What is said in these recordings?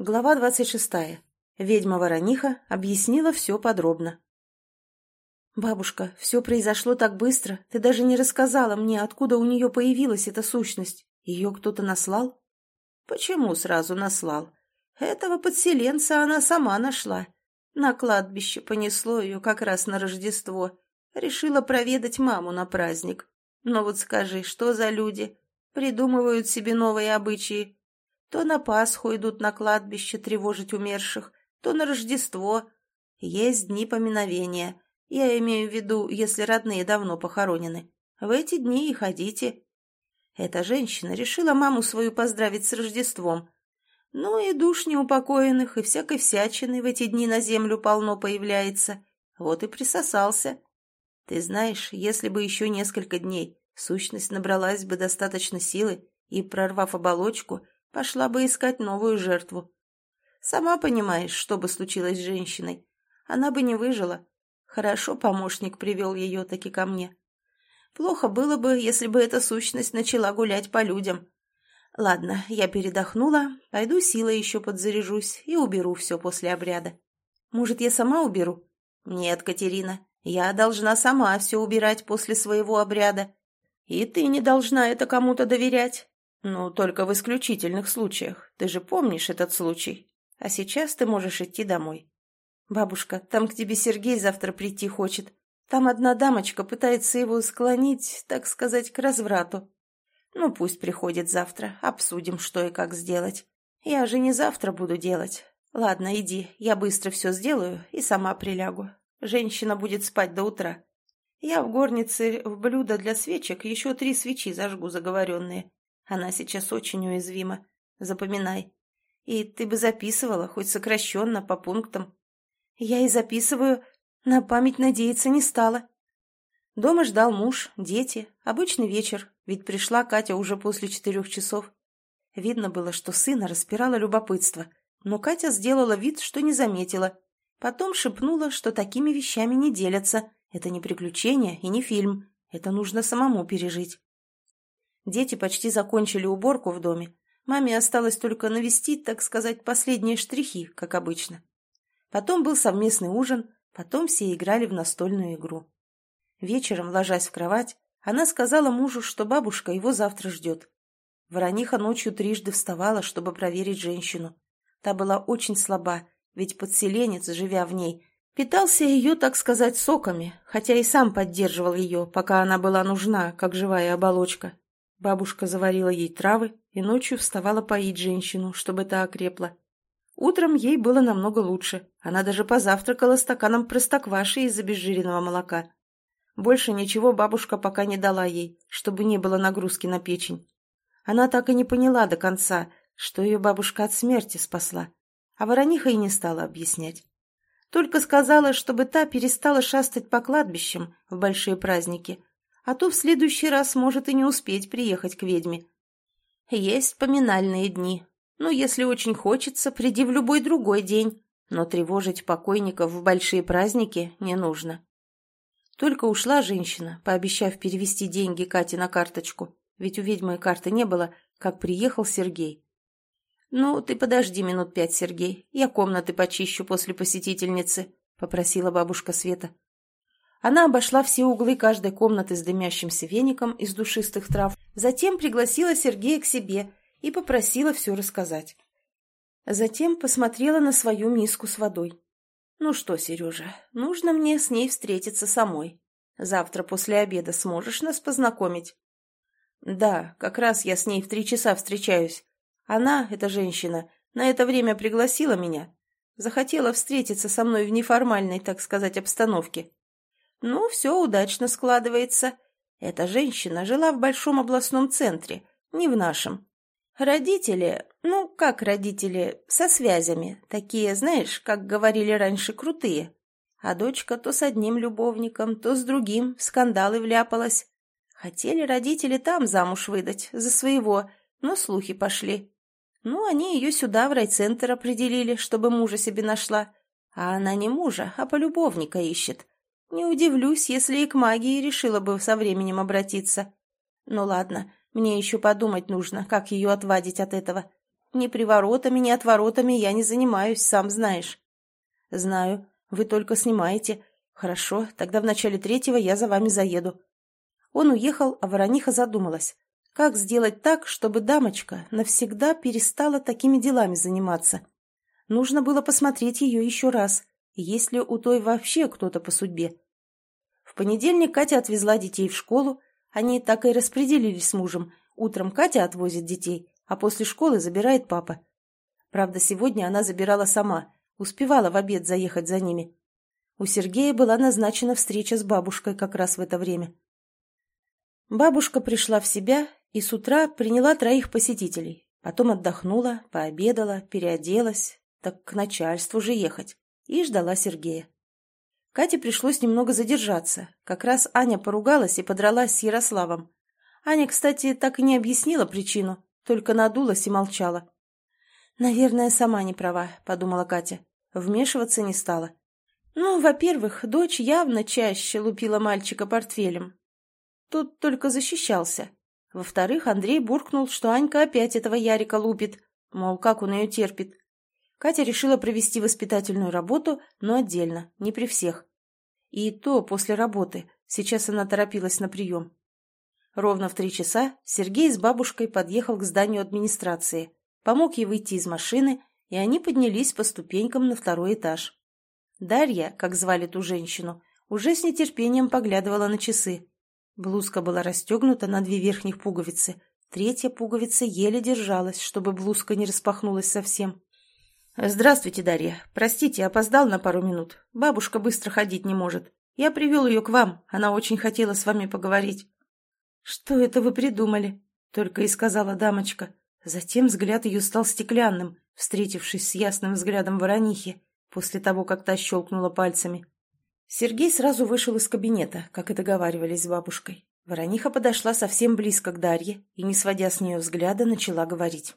Глава двадцать шестая. Ведьма Ворониха объяснила все подробно. «Бабушка, все произошло так быстро, ты даже не рассказала мне, откуда у нее появилась эта сущность. Ее кто-то наслал?» «Почему сразу наслал? Этого подселенца она сама нашла. На кладбище понесло ее как раз на Рождество. Решила проведать маму на праздник. Но вот скажи, что за люди? Придумывают себе новые обычаи, то на Пасху идут на кладбище тревожить умерших, то на Рождество. Есть дни поминовения. Я имею в виду, если родные давно похоронены. В эти дни и ходите. Эта женщина решила маму свою поздравить с Рождеством. Ну и душ неупокоенных, и всякой всячины в эти дни на землю полно появляется. Вот и присосался. Ты знаешь, если бы еще несколько дней сущность набралась бы достаточно силы и, прорвав оболочку, пошла бы искать новую жертву. Сама понимаешь, что бы случилось с женщиной. Она бы не выжила. Хорошо помощник привел ее таки ко мне. Плохо было бы, если бы эта сущность начала гулять по людям. Ладно, я передохнула, пойду силой еще подзаряжусь и уберу все после обряда. Может, я сама уберу? Нет, Катерина, я должна сама все убирать после своего обряда. И ты не должна это кому-то доверять. «Ну, только в исключительных случаях. Ты же помнишь этот случай. А сейчас ты можешь идти домой». «Бабушка, там к тебе Сергей завтра прийти хочет. Там одна дамочка пытается его склонить, так сказать, к разврату. Ну, пусть приходит завтра, обсудим, что и как сделать. Я же не завтра буду делать. Ладно, иди, я быстро все сделаю и сама прилягу. Женщина будет спать до утра. Я в горнице в блюдо для свечек еще три свечи зажгу заговоренные. Она сейчас очень уязвима. Запоминай. И ты бы записывала, хоть сокращенно, по пунктам. Я и записываю. На память надеяться не стала. Дома ждал муж, дети. Обычный вечер, ведь пришла Катя уже после четырех часов. Видно было, что сына распирало любопытство, но Катя сделала вид, что не заметила. Потом шепнула, что такими вещами не делятся. Это не приключение и не фильм. Это нужно самому пережить. Дети почти закончили уборку в доме. Маме осталось только навести, так сказать, последние штрихи, как обычно. Потом был совместный ужин, потом все играли в настольную игру. Вечером, ложась в кровать, она сказала мужу, что бабушка его завтра ждет. Ворониха ночью трижды вставала, чтобы проверить женщину. Та была очень слаба, ведь подселенец, живя в ней, питался ее, так сказать, соками, хотя и сам поддерживал ее, пока она была нужна, как живая оболочка. Бабушка заварила ей травы и ночью вставала поить женщину, чтобы та окрепла. Утром ей было намного лучше. Она даже позавтракала стаканом простокваши из обезжиренного молока. Больше ничего бабушка пока не дала ей, чтобы не было нагрузки на печень. Она так и не поняла до конца, что ее бабушка от смерти спасла. А ворониха и не стала объяснять. Только сказала, чтобы та перестала шастать по кладбищам в большие праздники, а то в следующий раз может и не успеть приехать к ведьме. Есть поминальные дни. Ну, если очень хочется, приди в любой другой день. Но тревожить покойников в большие праздники не нужно. Только ушла женщина, пообещав перевести деньги Кате на карточку, ведь у ведьмы карты не было, как приехал Сергей. «Ну, ты подожди минут пять, Сергей, я комнаты почищу после посетительницы», — попросила бабушка Света. Она обошла все углы каждой комнаты с дымящимся веником из душистых трав, затем пригласила Сергея к себе и попросила все рассказать. Затем посмотрела на свою миску с водой. «Ну что, Сережа, нужно мне с ней встретиться самой. Завтра после обеда сможешь нас познакомить?» «Да, как раз я с ней в три часа встречаюсь. Она, эта женщина, на это время пригласила меня. Захотела встретиться со мной в неформальной, так сказать, обстановке. Ну, все удачно складывается. Эта женщина жила в большом областном центре, не в нашем. Родители, ну, как родители, со связями, такие, знаешь, как говорили раньше, крутые. А дочка то с одним любовником, то с другим в скандалы вляпалась. Хотели родители там замуж выдать, за своего, но слухи пошли. Ну, они ее сюда, в райцентр, определили, чтобы мужа себе нашла. А она не мужа, а полюбовника ищет. Не удивлюсь, если и к магии решила бы со временем обратиться. Ну ладно, мне еще подумать нужно, как ее отвадить от этого. Ни приворотами, ни отворотами я не занимаюсь, сам знаешь». «Знаю. Вы только снимаете. Хорошо, тогда в начале третьего я за вами заеду». Он уехал, а Ворониха задумалась. Как сделать так, чтобы дамочка навсегда перестала такими делами заниматься? Нужно было посмотреть ее еще раз, есть ли у той вообще кто-то по судьбе. В понедельник Катя отвезла детей в школу, они так и распределились с мужем. Утром Катя отвозит детей, а после школы забирает папа. Правда, сегодня она забирала сама, успевала в обед заехать за ними. У Сергея была назначена встреча с бабушкой как раз в это время. Бабушка пришла в себя и с утра приняла троих посетителей. Потом отдохнула, пообедала, переоделась, так к начальству же ехать, и ждала Сергея. Кате пришлось немного задержаться. Как раз Аня поругалась и подралась с Ярославом. Аня, кстати, так и не объяснила причину, только надулась и молчала. «Наверное, сама не права», — подумала Катя. Вмешиваться не стала. Ну, во-первых, дочь явно чаще лупила мальчика портфелем. Тут только защищался. Во-вторых, Андрей буркнул, что Анька опять этого Ярика лупит, мол, как он ее терпит. Катя решила провести воспитательную работу, но отдельно, не при всех. И то после работы. Сейчас она торопилась на прием. Ровно в три часа Сергей с бабушкой подъехал к зданию администрации, помог ей выйти из машины, и они поднялись по ступенькам на второй этаж. Дарья, как звали ту женщину, уже с нетерпением поглядывала на часы. Блузка была расстегнута на две верхних пуговицы, третья пуговица еле держалась, чтобы блузка не распахнулась совсем. «Здравствуйте, Дарья. Простите, опоздал на пару минут. Бабушка быстро ходить не может. Я привел ее к вам. Она очень хотела с вами поговорить». «Что это вы придумали?» — только и сказала дамочка. Затем взгляд ее стал стеклянным, встретившись с ясным взглядом воронихи, после того, как та щелкнула пальцами. Сергей сразу вышел из кабинета, как и договаривались с бабушкой. Ворониха подошла совсем близко к Дарье и, не сводя с нее взгляда, начала говорить.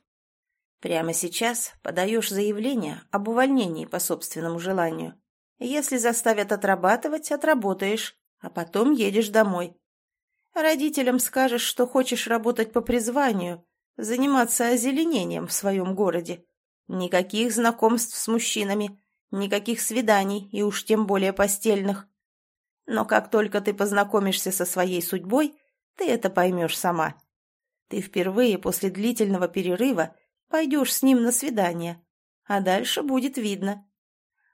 Прямо сейчас подаешь заявление об увольнении по собственному желанию. Если заставят отрабатывать, отработаешь, а потом едешь домой. Родителям скажешь, что хочешь работать по призванию, заниматься озеленением в своем городе. Никаких знакомств с мужчинами, никаких свиданий и уж тем более постельных. Но как только ты познакомишься со своей судьбой, ты это поймешь сама. Ты впервые после длительного перерыва Пойдешь с ним на свидание, а дальше будет видно.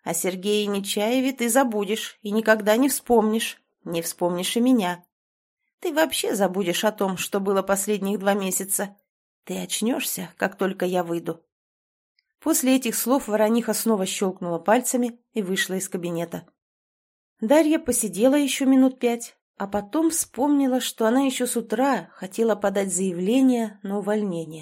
О Сергее Нечаеве ты забудешь и никогда не вспомнишь, не вспомнишь и меня. Ты вообще забудешь о том, что было последних два месяца. Ты очнешься, как только я выйду». После этих слов Ворониха снова щелкнула пальцами и вышла из кабинета. Дарья посидела еще минут пять, а потом вспомнила, что она еще с утра хотела подать заявление на увольнение.